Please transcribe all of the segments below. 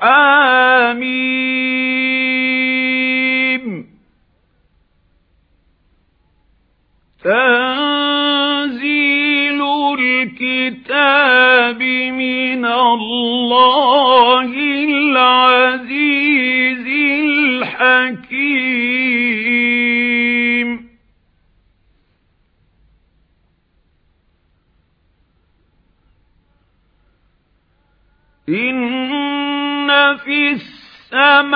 حَمِيمٌ تَنزِيلُ الْكِتَابِ مِنَ اللَّهِ الْعَزِيزِ الْحَكِيمِ. إِنَّ فِي السَّمَاوَاتِ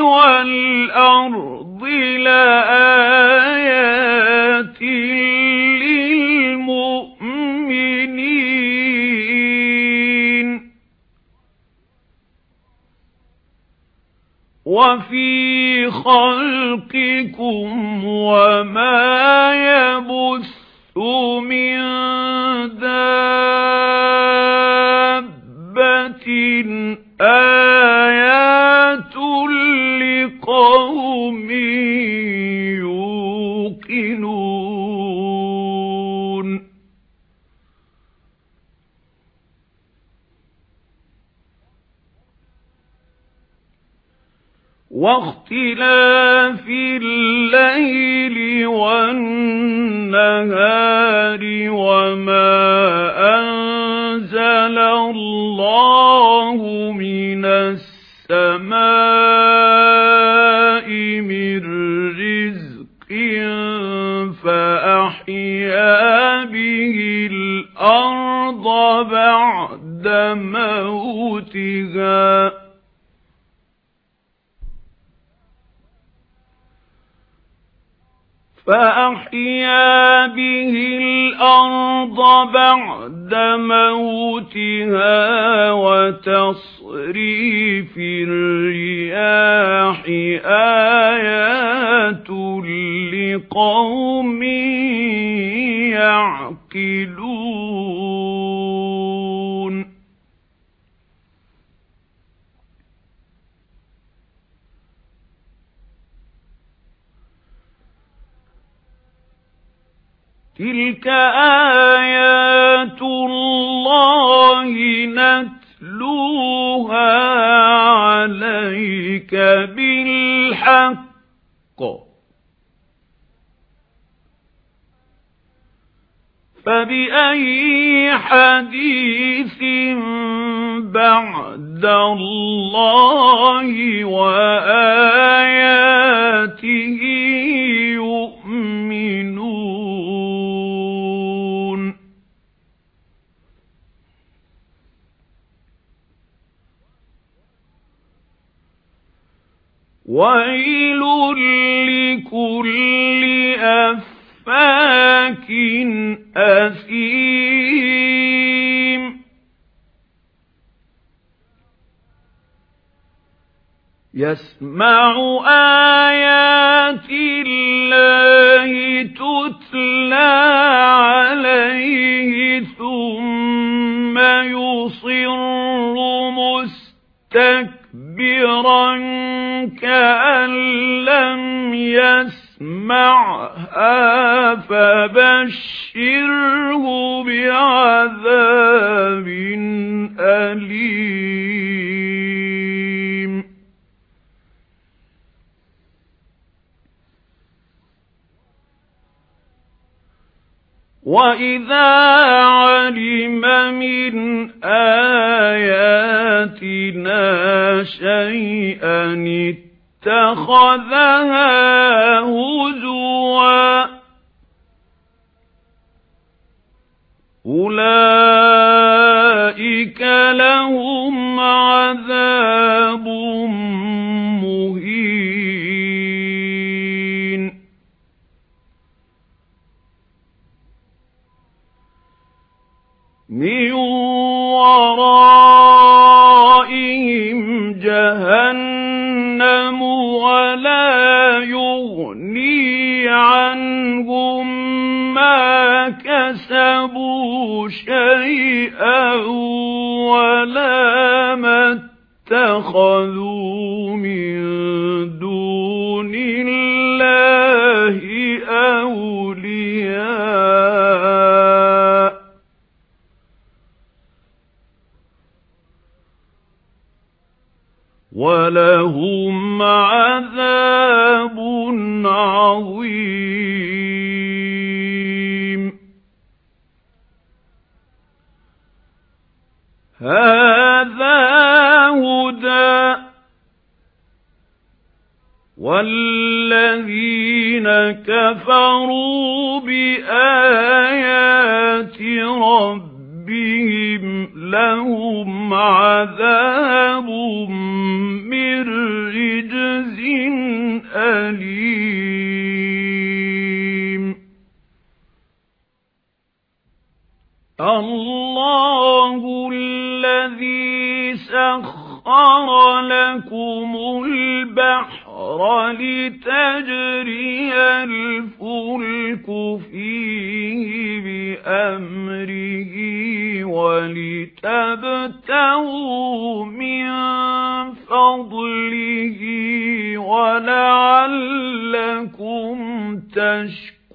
وَالْأَرْضِ لَآيَاتٍ لِلْمُؤْمِنِينَ. وَفِي خَلْقِكُمْ وَمَا يَبُثُّ مِن دَابَّةٍ آيَاتٌ لِقَوْمٍ يُوقِنُونَ. وَاخْتِلَافِ اللَّيْلِ وَالنَّهَارِ وَمَا أَنزَلَ اللَّهُ مِنَ الْأَرْضَ بَعْدَ مَوْتِهَا. فَأَحْيَا بِهِ الْأَرْضَ بَعْدَ مَوْتِهَا وَتَصْرِيفِ الرِّيَاحِ آيَاتٌ لِقَوْمٍ يَعْقِلُونَ. تِلْكَ آيَاتُ اللَّهِ نَتْلُوهَا عَلَيْكَ بِالْحَقِّ فَبِأَيِّ حَدِيثٍ بَعْدَ اللَّهِ وَآيَاتِهِ وَيْلٌ لِكُلِّ أَفَّاكٍ أَثِيمٍ يَسْمَعُ آيَاتِ اللَّهِ تُتْلَى عَلَيْهِ ثُمَّ يُصِرُّ مُسْتَكْبِرًا كَأَن لَّمْ يَسْمَعْهَا فَبَشِّرْهُ بِعَذَابٍ أَلِيمٍ وَإِذَا عَلِمَ مِنْ آيَاتِنَا شَيْئًا اتَّخَذَهَا هُزُوًا أُولَئِكَ مِنْ وَرَائِهِمْ جَهَنَّمُ وَلَا يُغْنِي عَنْهُمْ مَا كَسَبُوا شَيْئًا وَلَا مَا اتَّخَذُوا مِن وَلَهُمْ عَذَابٌ عَظِيمٌ. هَذَا هُدًى وَالَّذِينَ كَفَرُوا بِآيَاتِ رَبِّهِمْ. لَهُمْ عَذَابٌ مِّن رِّجْزٍ أَلِيمٌ اللَّهُ الَّذِي سَخَّرَ لَكُمُ الْبَحْرَ لِتَجْرِيَ الْفُلْكُ فِيهِ بِأَمْرِهِ وَلِتَبْتَغُوا مِنْ فَضْلِهِ وَلَعَلَّكُمْ تَشْكُرُونَ.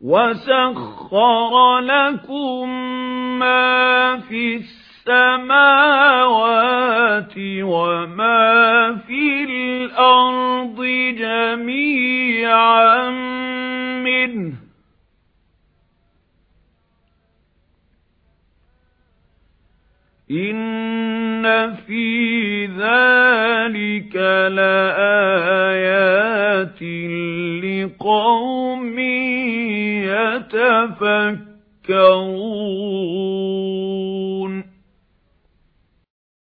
وَسَخَّرَ لَكُم مَّا فِي السَّمَاوَاتِ وَمَا فِي الْأَرْضِ جَمِيعًا مِّنْهُ. إِنَّ فِي ذَلِكَ لَآيَاتٍ لِقَوْمٍ يَتَفَكَّرُونَ.